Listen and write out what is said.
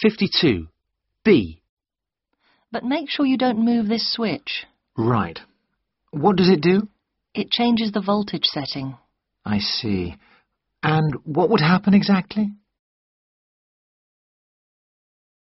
52. B. But make sure you don't move this switch. Right. What does it do? It changes the voltage setting. I see. And what would happen exactly?